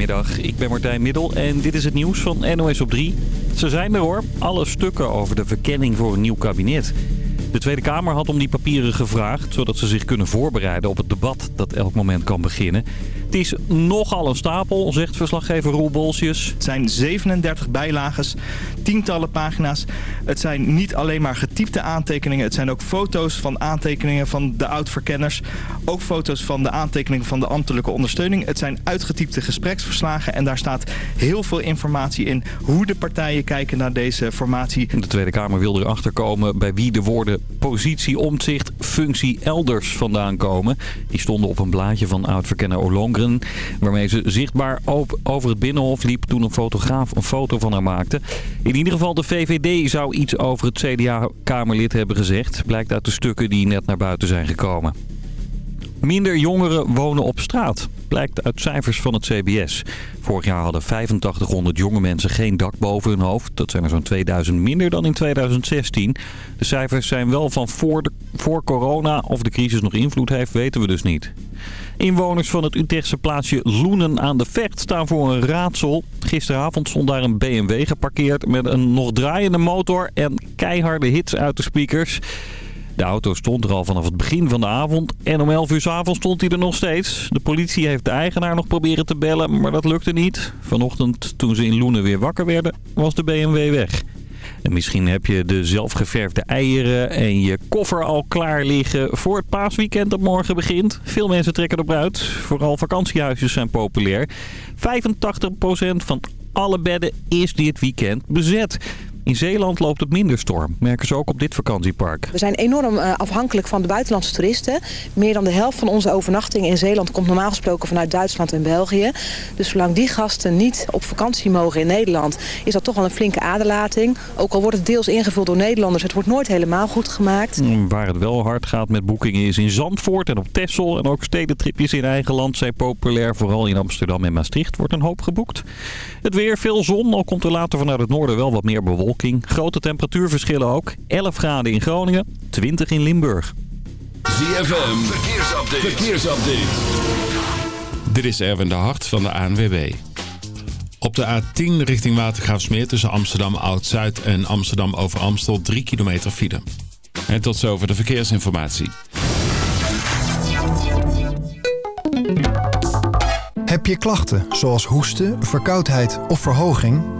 Goedemiddag, ik ben Martijn Middel en dit is het nieuws van NOS op 3. Ze zijn er hoor, alle stukken over de verkenning voor een nieuw kabinet. De Tweede Kamer had om die papieren gevraagd... zodat ze zich kunnen voorbereiden op het debat dat elk moment kan beginnen. Het is nogal een stapel, zegt verslaggever Roel Bolsjes. Het zijn 37 bijlages, tientallen pagina's. Het zijn niet alleen maar getypte aantekeningen. Het zijn ook foto's van aantekeningen van de oud-verkenners. Ook foto's van de aantekeningen van de ambtelijke ondersteuning. Het zijn uitgetypte gespreksverslagen. En daar staat heel veel informatie in hoe de partijen kijken naar deze formatie. De Tweede Kamer wil erachter komen bij wie de woorden positie, omzicht, functie elders vandaan komen. Die stonden op een blaadje van oud-verkenner Waarmee ze zichtbaar over het Binnenhof liep toen een fotograaf een foto van haar maakte. In ieder geval de VVD zou iets over het CDA-kamerlid hebben gezegd. Blijkt uit de stukken die net naar buiten zijn gekomen. Minder jongeren wonen op straat, blijkt uit cijfers van het CBS. Vorig jaar hadden 8500 jonge mensen geen dak boven hun hoofd. Dat zijn er zo'n 2000 minder dan in 2016. De cijfers zijn wel van voor, de, voor corona. Of de crisis nog invloed heeft, weten we dus niet. Inwoners van het Utrechtse plaatsje Loenen aan de Vecht staan voor een raadsel. Gisteravond stond daar een BMW geparkeerd met een nog draaiende motor en keiharde hits uit de speakers. De auto stond er al vanaf het begin van de avond en om 11 uur s avonds stond hij er nog steeds. De politie heeft de eigenaar nog proberen te bellen, maar dat lukte niet. Vanochtend, toen ze in Loenen weer wakker werden, was de BMW weg. En misschien heb je de zelfgeverfde eieren en je koffer al klaar liggen voor het paasweekend dat morgen begint. Veel mensen trekken erop uit. Vooral vakantiehuisjes zijn populair. 85% van alle bedden is dit weekend bezet. In Zeeland loopt het minder storm, merken ze ook op dit vakantiepark. We zijn enorm eh, afhankelijk van de buitenlandse toeristen. Meer dan de helft van onze overnachtingen in Zeeland komt normaal gesproken vanuit Duitsland en België. Dus zolang die gasten niet op vakantie mogen in Nederland, is dat toch wel een flinke aderlating. Ook al wordt het deels ingevuld door Nederlanders, het wordt nooit helemaal goed gemaakt. Mm, waar het wel hard gaat met boekingen is in Zandvoort en op Texel. En ook stedentripjes in eigen land zijn populair. Vooral in Amsterdam en Maastricht wordt een hoop geboekt. Het weer, veel zon, al komt er later vanuit het noorden wel wat meer bewolking. Grote temperatuurverschillen ook. 11 graden in Groningen, 20 in Limburg. ZFM, verkeersupdate. verkeersupdate. Dit is Erwin de Hart van de ANWB. Op de A10 richting Watergraafsmeer tussen Amsterdam Oud-Zuid en Amsterdam over Amstel 3 kilometer file. En tot zover de verkeersinformatie. Heb je klachten zoals hoesten, verkoudheid of verhoging?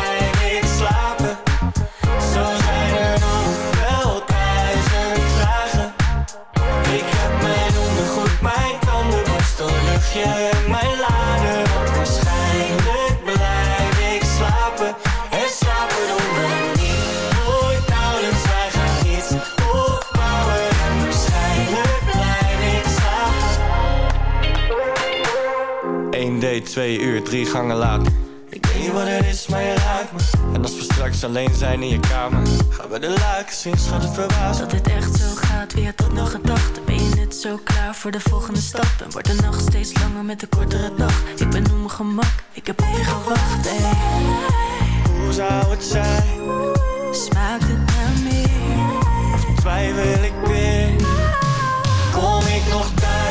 tandenborstel, luchtje en mijn lader Want waarschijnlijk blijf ik slapen En slapen doen we niet Nooit nauwelijks, wij gaan iets opbouwen. En waarschijnlijk blijf ik slapen. 1 date, 2 uur, 3 gangen later Ik weet niet wat het is, maar je raakt me. En als we straks alleen zijn in je kamer Gaan we de lakens in, schat het verbaasd Dat dit echt zo gaat, wie had dat nog gedacht? Zo klaar voor de volgende stap? En wordt de nacht steeds langer met de kortere dag? Ik ben op mijn gemak, ik heb hier gewacht. Hoe zou het zijn? Smaakt het naar meer? Of twijfel ik weer? Kom ik nog thuis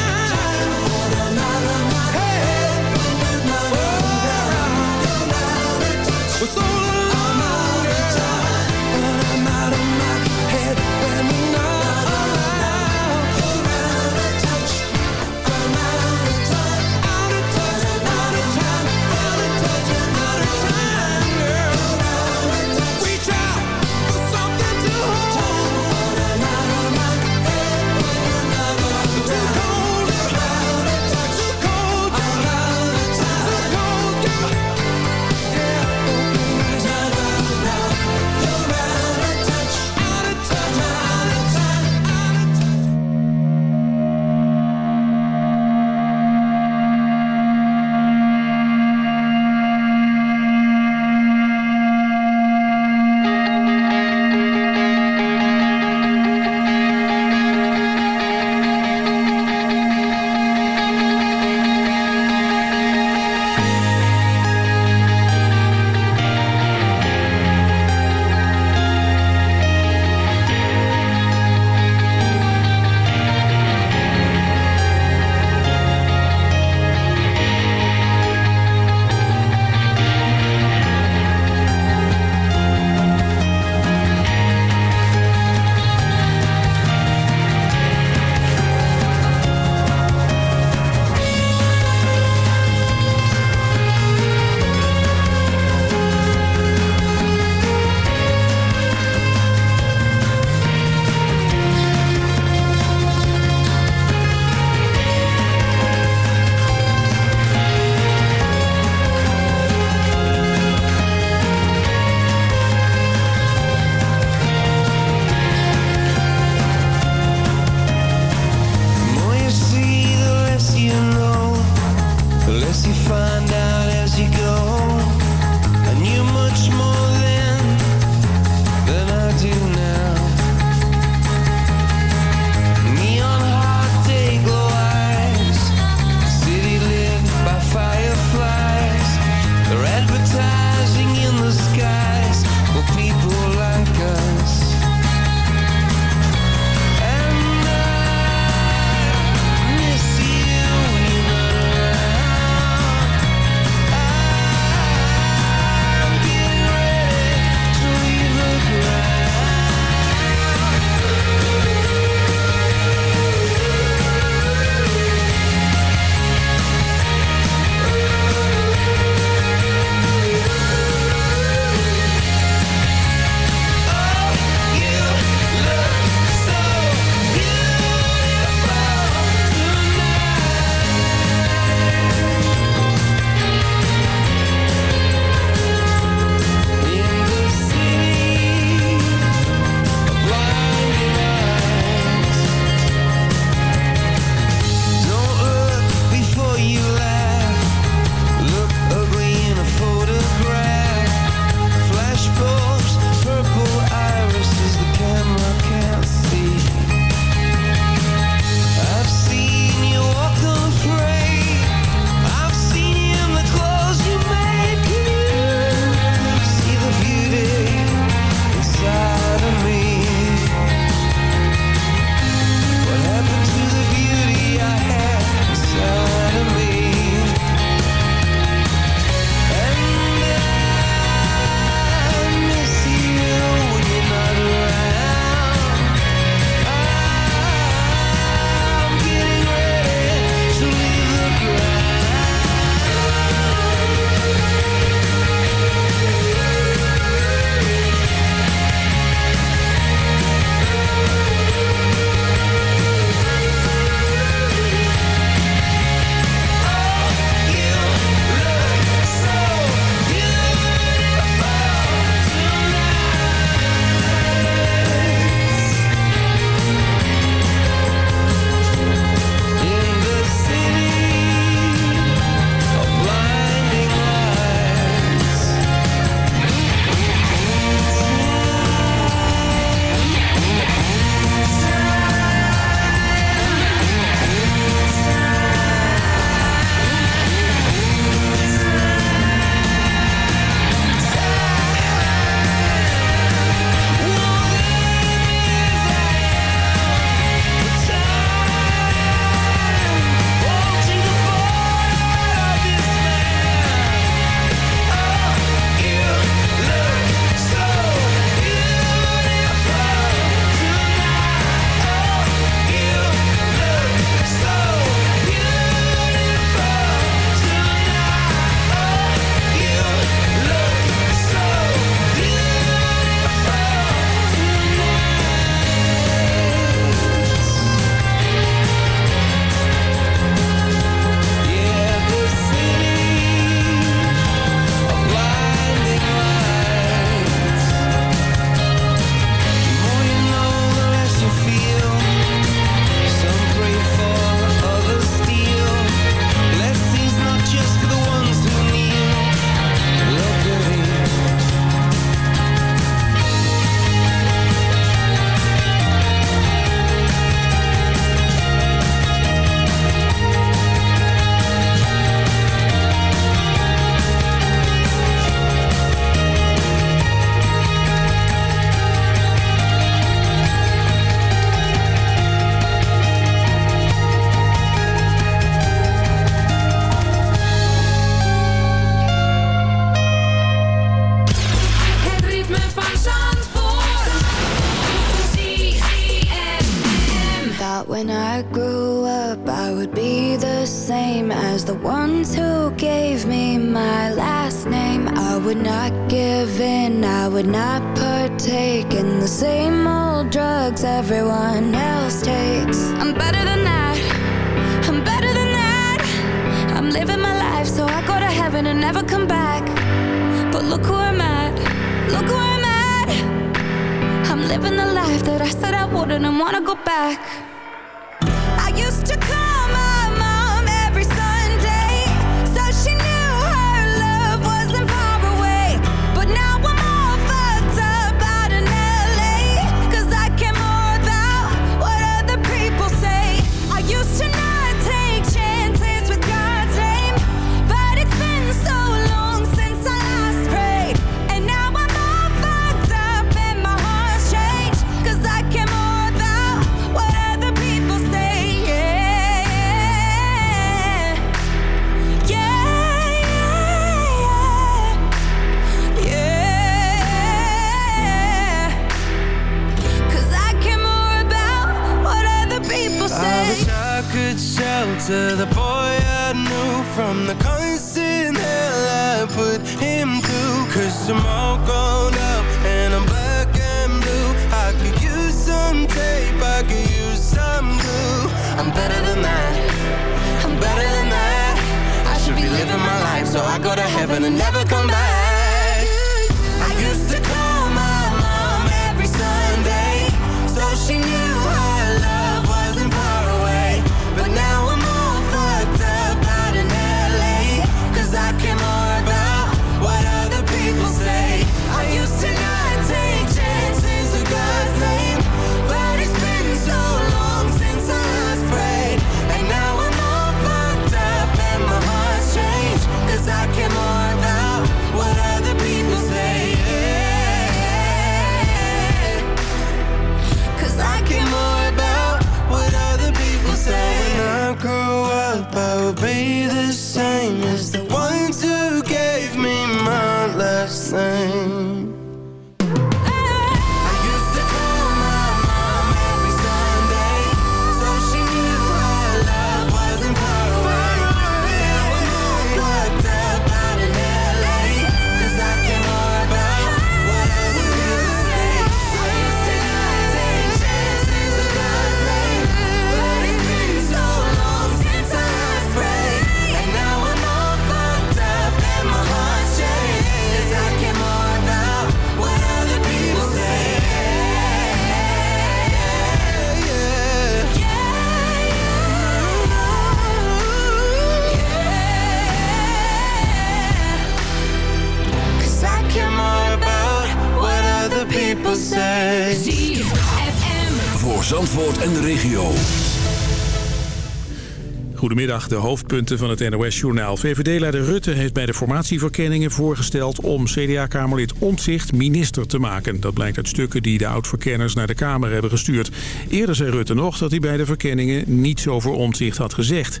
Goedemiddag, de hoofdpunten van het NOS-journaal. VVD-leider Rutte heeft bij de formatieverkenningen voorgesteld... om CDA-kamerlid Omtzigt minister te maken. Dat blijkt uit stukken die de oud-verkenners naar de Kamer hebben gestuurd. Eerder zei Rutte nog dat hij bij de verkenningen niets over Omtzigt had gezegd.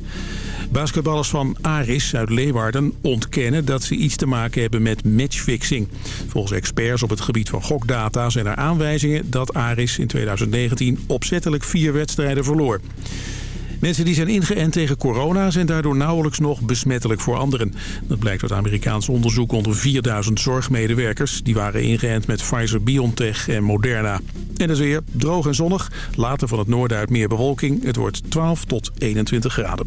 Basketballers van Aris uit Leeuwarden ontkennen dat ze iets te maken hebben met matchfixing. Volgens experts op het gebied van gokdata zijn er aanwijzingen... dat Aris in 2019 opzettelijk vier wedstrijden verloor. Mensen die zijn ingeënt tegen corona zijn daardoor nauwelijks nog besmettelijk voor anderen. Dat blijkt uit Amerikaans onderzoek onder 4000 zorgmedewerkers. Die waren ingeënt met Pfizer-BioNTech en Moderna. En het weer droog en zonnig. Later van het noorden uit meer bewolking. Het wordt 12 tot 21 graden.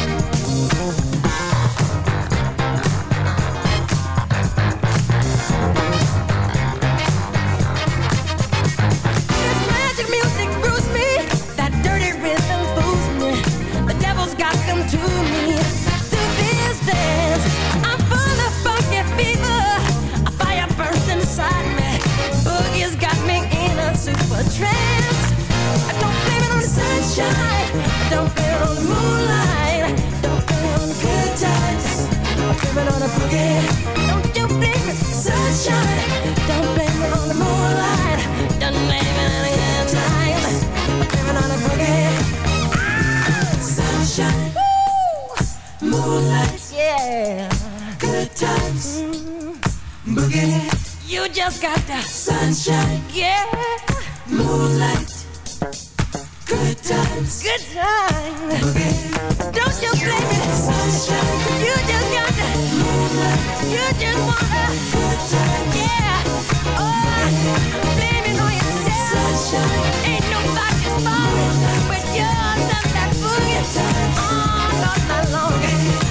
On boogie. Don't you blame it, sunshine. Don't blame it on the moonlight. Don't blame on the good times. Blame it on the boogie. Ah, sunshine. Moonlight. Yeah. Good times. Boogie. You just got the sunshine. Yeah. Moonlight. Good times. Good times. Boogie. Don't you blame it. You just got. You just wanna. Yeah. Oh, blame it on yourself. Ain't nobody's fault but yours and that boogie. Not that long.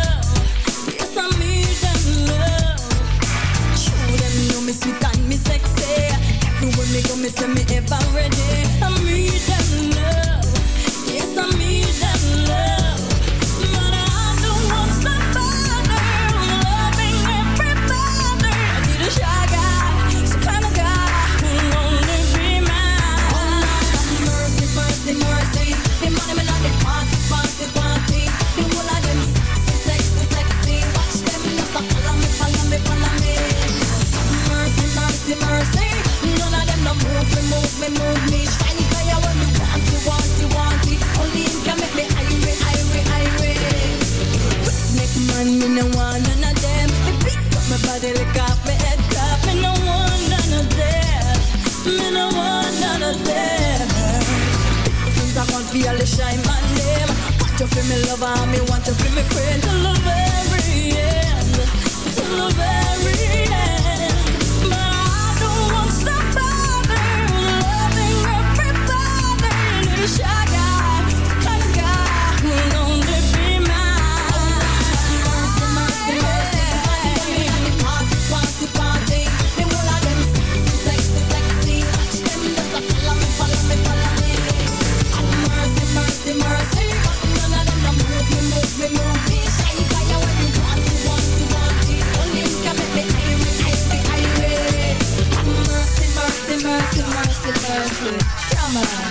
Love. Show them know me sweet and me sexy. Everywhere me go, me me ever ready. I need them love. Yes, I need them Mercy, mercy. None of them no move me, move me, move me. Shiny fire when me want it, want it, want it. Only him can make me irate, irate, irate. Make man, me no want none of them. Me pick up my body, lick off my head top. Me no want none of them. Me no want none of them. Things I can't feel the shine man them. Want you feel me lover, me want you feel me friend till the very end, till the very versus drama.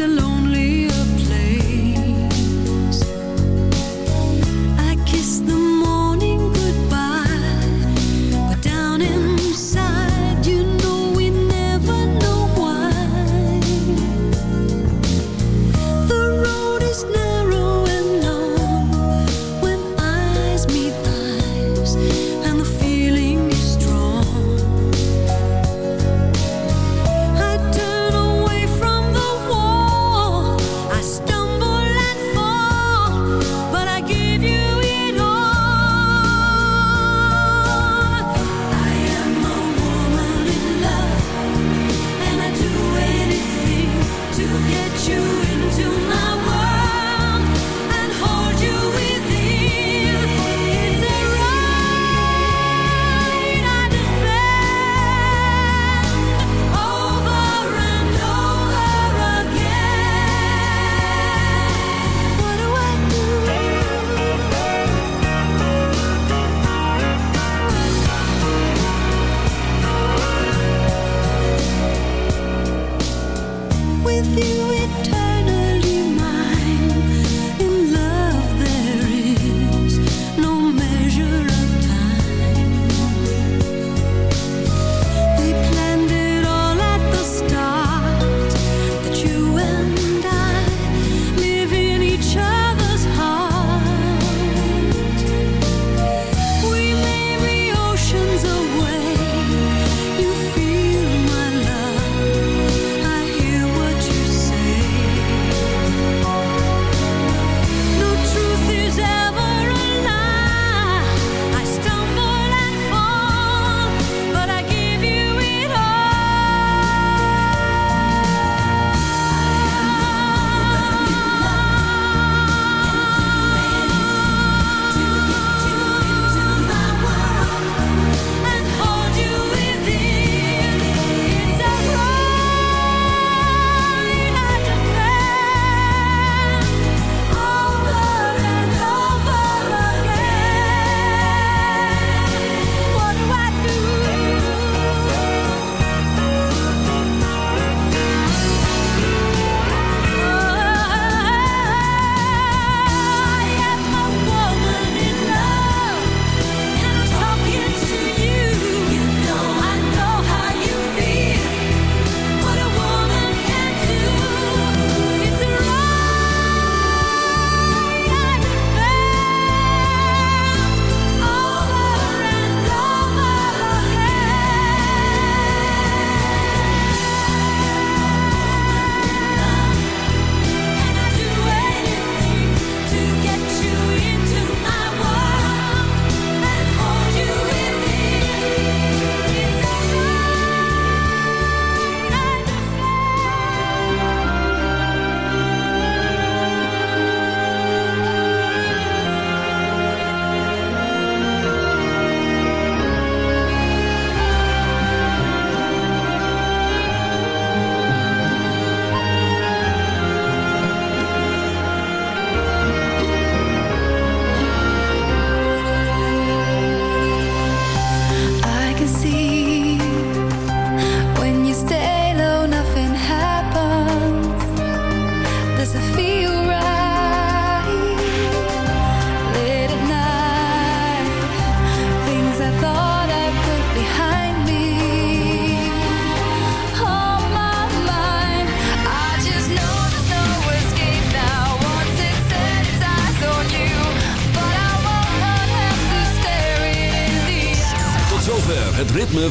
alone.